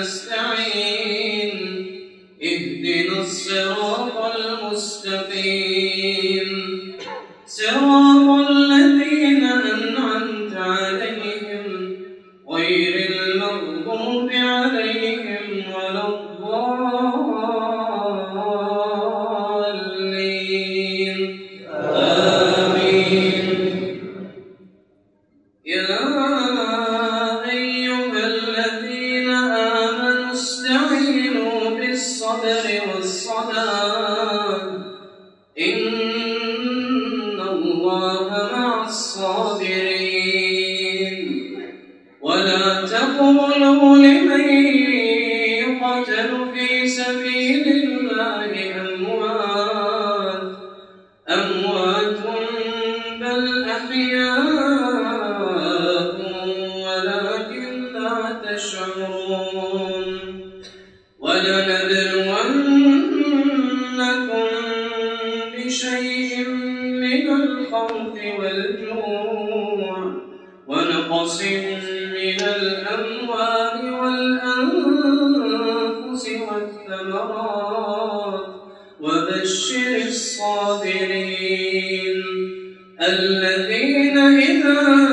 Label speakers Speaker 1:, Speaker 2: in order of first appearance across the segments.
Speaker 1: نستعين. اهدنا الصراط المستقيم. صراط بالصبر والصلاة إن الله مع الصابرين. ولا تقولوا لمن يقتل في سبيل الله أموات. أموات بل أحياء ولكن لا تشعرون. ولنبلونكم ونقص من الأموال والأنفس والثمرات وبشر الصابرين الذين إذا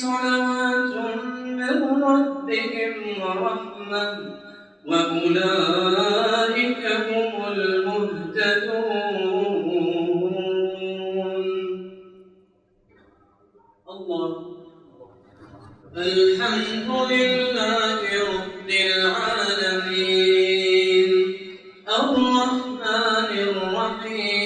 Speaker 1: صلوات من ربهم ورحمة وأولئك هم المهتدون الله الحمد لله رب العالمين الرحمن الرحيم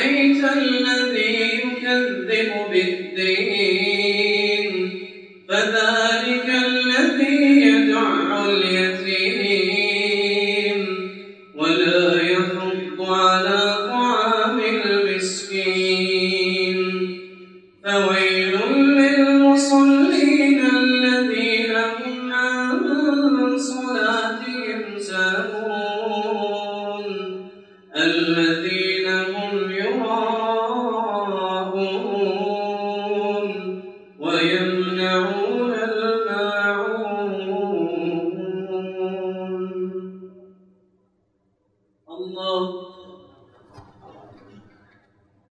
Speaker 1: أرأيت الذي يكذب بالدين؟